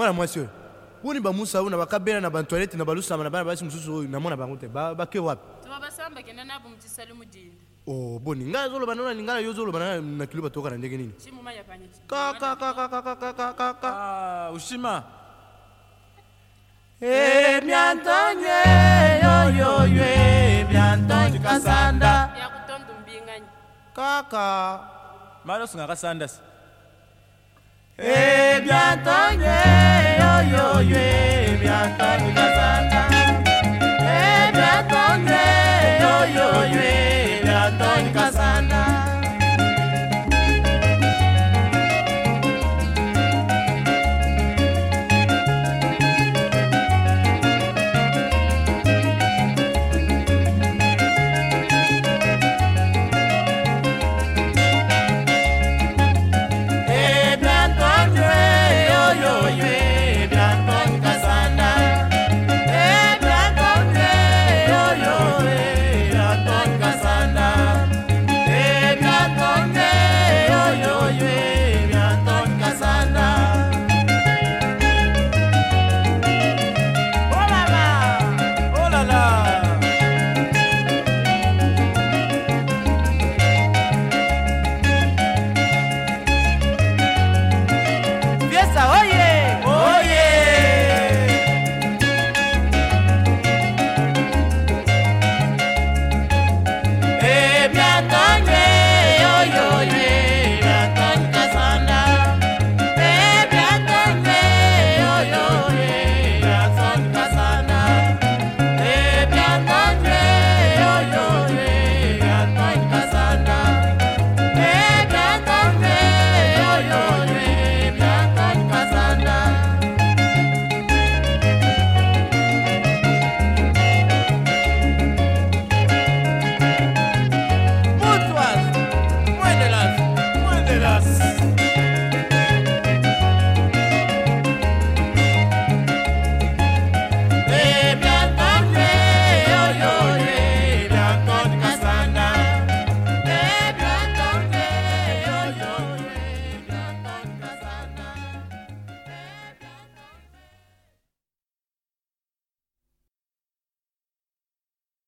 mwana mwasi oyo woni bamusa oyo na bakabela na bantoilette na balusama na bana basi mosusu oyo namona bango te bake wapi o oh, boni ngai azoloba nano na lingana yo ozoloba na kilo batoka na ndenge nini kakakakakakakaka ah, ushima emiantonye yoyoyo emiantonye kasanda kaka mari osungaka sandasi e, ebianto us.